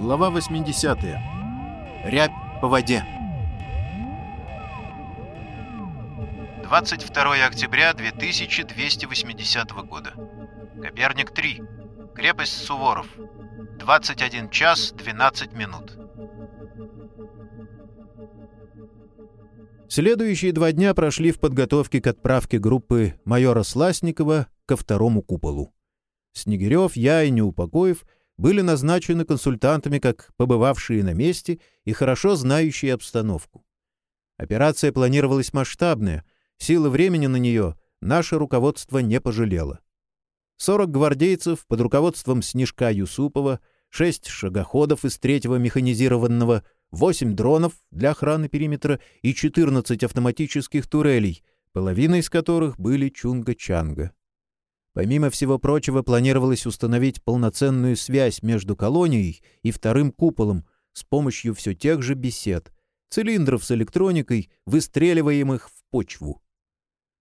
Глава 80. Рябь по воде. 22 октября 2280 года. Коперник 3. Крепость Суворов. 21 час 12 минут. Следующие два дня прошли в подготовке к отправке группы майора Сласникова ко второму куполу. Снегирев, я и Неупокоев — были назначены консультантами как побывавшие на месте и хорошо знающие обстановку. Операция планировалась масштабная, силы времени на нее наше руководство не пожалело. 40 гвардейцев под руководством Снежка Юсупова, 6 шагоходов из третьего механизированного, 8 дронов для охраны периметра и 14 автоматических турелей, половина из которых были Чунга-Чанга. Помимо всего прочего, планировалось установить полноценную связь между колонией и вторым куполом с помощью все тех же бесед, цилиндров с электроникой, выстреливаемых в почву.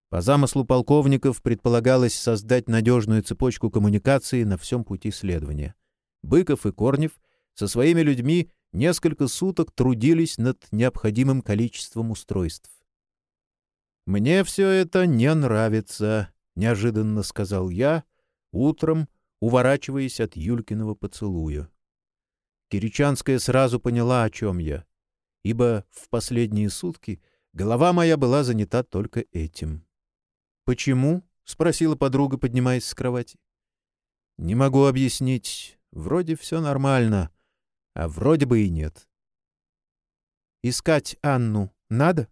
По замыслу полковников предполагалось создать надежную цепочку коммуникации на всем пути следования. Быков и Корнев со своими людьми несколько суток трудились над необходимым количеством устройств. «Мне все это не нравится», неожиданно сказал я, утром, уворачиваясь от Юлькиного поцелуя. Киричанская сразу поняла, о чем я, ибо в последние сутки голова моя была занята только этим. «Почему?» — спросила подруга, поднимаясь с кровати. «Не могу объяснить. Вроде все нормально, а вроде бы и нет». «Искать Анну надо?»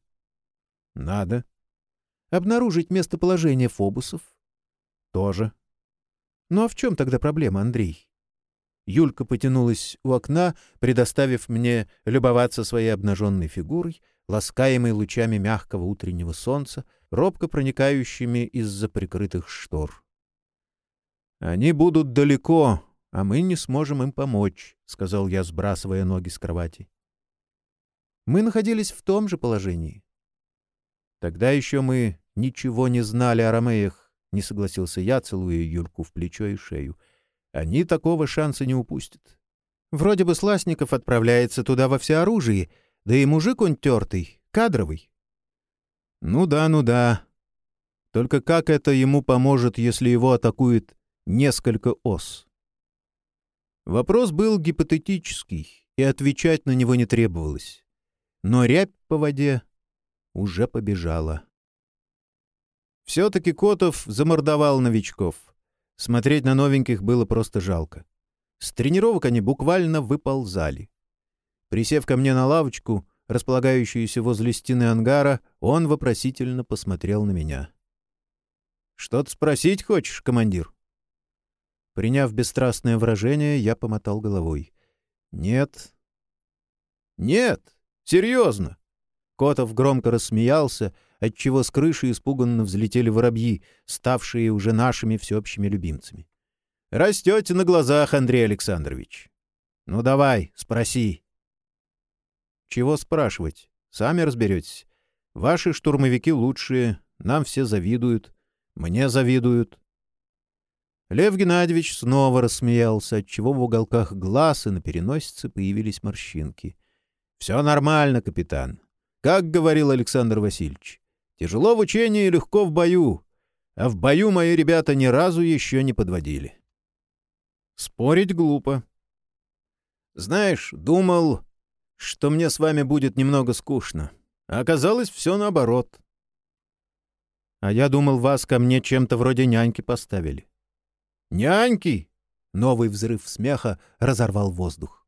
«Надо. Обнаружить местоположение фобусов? Тоже. Ну а в чем тогда проблема, Андрей? Юлька потянулась у окна, предоставив мне любоваться своей обнаженной фигурой, ласкаемой лучами мягкого утреннего солнца, робко проникающими из-за прикрытых штор. «Они будут далеко, а мы не сможем им помочь», — сказал я, сбрасывая ноги с кровати. Мы находились в том же положении. Тогда еще мы ничего не знали о ромеях, — не согласился я, целуя Юльку в плечо и шею. Они такого шанса не упустят. Вроде бы Сласников отправляется туда во всеоружии, да и мужик он тертый, кадровый. Ну да, ну да. Только как это ему поможет, если его атакует несколько ос? Вопрос был гипотетический, и отвечать на него не требовалось. Но рябь по воде уже побежала. Все-таки Котов замордовал новичков. Смотреть на новеньких было просто жалко. С тренировок они буквально выползали. Присев ко мне на лавочку, располагающуюся возле стены ангара, он вопросительно посмотрел на меня. «Что-то спросить хочешь, командир?» Приняв бесстрастное выражение, я помотал головой. «Нет». «Нет? Серьезно? Котов громко рассмеялся, отчего с крыши испуганно взлетели воробьи, ставшие уже нашими всеобщими любимцами. «Растете на глазах, Андрей Александрович. Ну давай, спроси». «Чего спрашивать? Сами разберетесь. Ваши штурмовики лучшие, нам все завидуют, мне завидуют». Лев Геннадьевич снова рассмеялся, отчего в уголках глаз и на переносице появились морщинки. «Все нормально, капитан. Как говорил Александр Васильевич, тяжело в учении и легко в бою, а в бою мои ребята ни разу еще не подводили. Спорить глупо. Знаешь, думал, что мне с вами будет немного скучно. А оказалось, все наоборот. А я думал, вас ко мне чем-то вроде няньки поставили. Няньки? Новый взрыв смеха разорвал воздух.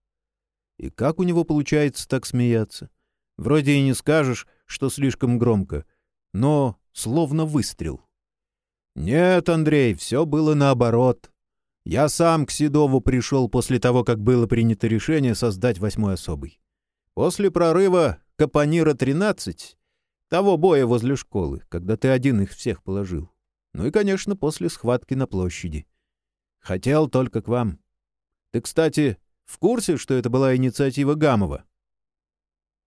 И как у него получается так смеяться? Вроде и не скажешь, что слишком громко, но словно выстрел. Нет, Андрей, все было наоборот. Я сам к Седову пришел после того, как было принято решение создать восьмой особый. После прорыва Капонира-13, того боя возле школы, когда ты один их всех положил. Ну и, конечно, после схватки на площади. Хотел только к вам. Ты, кстати, в курсе, что это была инициатива Гамова?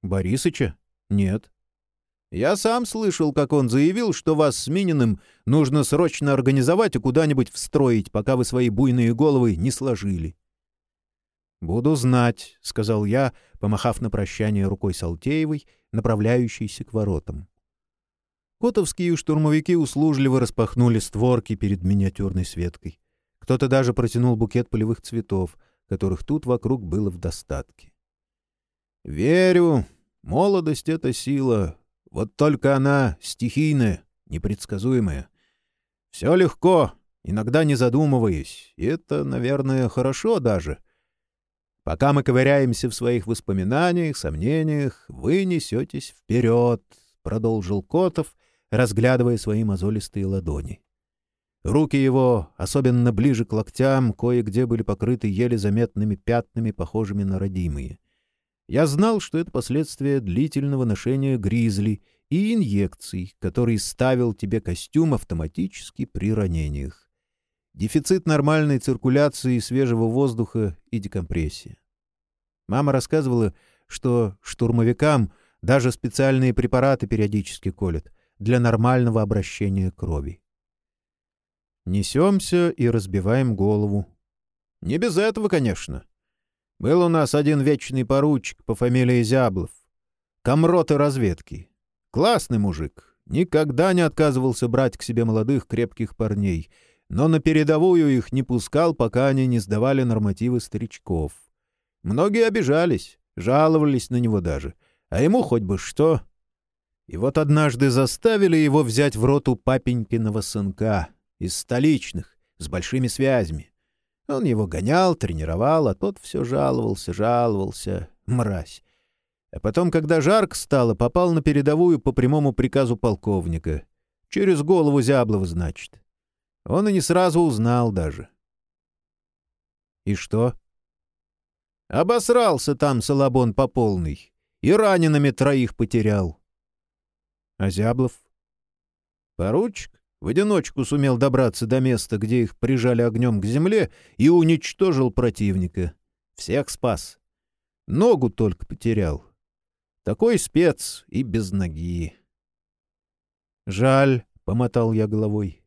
Борисыча? Нет. Я сам слышал, как он заявил, что вас с Мининым нужно срочно организовать и куда-нибудь встроить, пока вы свои буйные головы не сложили. «Буду знать», — сказал я, помахав на прощание рукой Салтеевой, направляющейся к воротам. Котовские штурмовики услужливо распахнули створки перед миниатюрной Светкой. Кто-то даже протянул букет полевых цветов, которых тут вокруг было в достатке. «Верю, молодость — это сила, вот только она стихийная, непредсказуемая. Все легко, иногда не задумываясь, и это, наверное, хорошо даже. Пока мы ковыряемся в своих воспоминаниях, сомнениях, вы несетесь вперед», — продолжил Котов, разглядывая свои мозолистые ладони. Руки его, особенно ближе к локтям, кое-где были покрыты еле заметными пятнами, похожими на родимые. Я знал, что это последствия длительного ношения гризли и инъекций, которые ставил тебе костюм автоматически при ранениях. Дефицит нормальной циркуляции свежего воздуха и декомпрессия. Мама рассказывала, что штурмовикам даже специальные препараты периодически колят для нормального обращения крови. Несемся и разбиваем голову. Не без этого, конечно. Был у нас один вечный поручик по фамилии Зяблов. Комроты разведки. Классный мужик. Никогда не отказывался брать к себе молодых крепких парней, но на передовую их не пускал, пока они не сдавали нормативы старичков. Многие обижались, жаловались на него даже. А ему хоть бы что. И вот однажды заставили его взять в роту папенькиного сынка — из столичных, с большими связями. Он его гонял, тренировал, а тот все жаловался, жаловался. Мразь. А потом, когда жарко стало, попал на передовую по прямому приказу полковника. Через голову Зяблова, значит. Он и не сразу узнал даже. И что? Обосрался там Салабон по полной. И ранеными троих потерял. А Зяблов? Поручик? В одиночку сумел добраться до места, где их прижали огнем к земле, и уничтожил противника. Всех спас. Ногу только потерял. Такой спец и без ноги. «Жаль», — помотал я головой.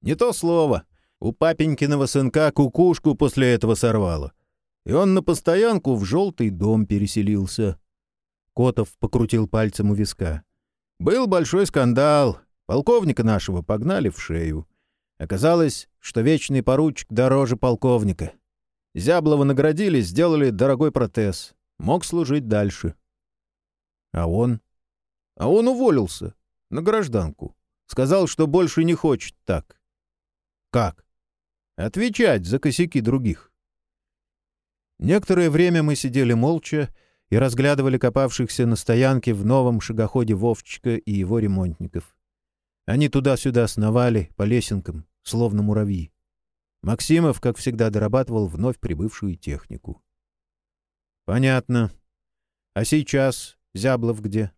«Не то слово. У папенькиного сынка кукушку после этого сорвало. И он на постоянку в желтый дом переселился». Котов покрутил пальцем у виска. «Был большой скандал. Полковника нашего погнали в шею. Оказалось, что вечный поручик дороже полковника. Зяблова наградили, сделали дорогой протез. Мог служить дальше. А он? А он уволился. На гражданку. Сказал, что больше не хочет так. Как? Отвечать за косяки других. Некоторое время мы сидели молча и разглядывали копавшихся на стоянке в новом шагоходе Вовчика и его ремонтников. Они туда-сюда сновали по лесенкам, словно муравьи. Максимов, как всегда, дорабатывал вновь прибывшую технику. «Понятно. А сейчас Зяблов где?»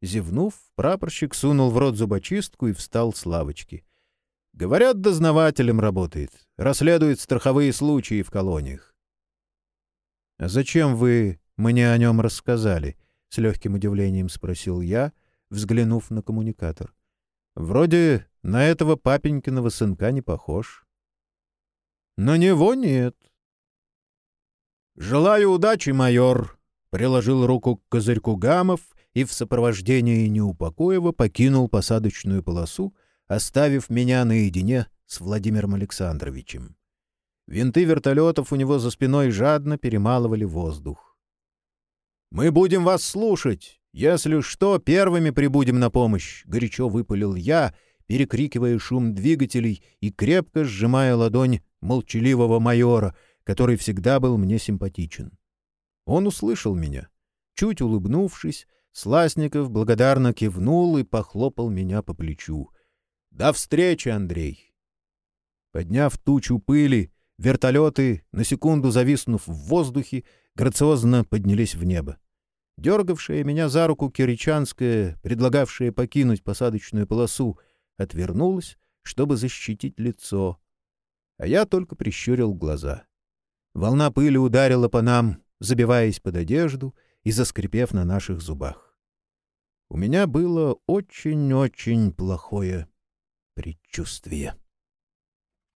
Зевнув, прапорщик сунул в рот зубочистку и встал с лавочки. «Говорят, дознавателем работает, расследует страховые случаи в колониях». «А зачем вы мне о нем рассказали?» — с легким удивлением спросил я, взглянув на коммуникатор. Вроде на этого папенькиного сынка не похож. На него нет. «Желаю удачи, майор!» — приложил руку к козырьку Гамов и в сопровождении Неупокоева покинул посадочную полосу, оставив меня наедине с Владимиром Александровичем. Винты вертолетов у него за спиной жадно перемалывали воздух. «Мы будем вас слушать!» «Если что, первыми прибудем на помощь», — горячо выпалил я, перекрикивая шум двигателей и крепко сжимая ладонь молчаливого майора, который всегда был мне симпатичен. Он услышал меня. Чуть улыбнувшись, Сласников благодарно кивнул и похлопал меня по плечу. «До встречи, Андрей!» Подняв тучу пыли, вертолеты, на секунду зависнув в воздухе, грациозно поднялись в небо. Дергавшая меня за руку Киричанская, предлагавшая покинуть посадочную полосу, отвернулась, чтобы защитить лицо. А я только прищурил глаза. Волна пыли ударила по нам, забиваясь под одежду и заскрипев на наших зубах. У меня было очень-очень плохое предчувствие.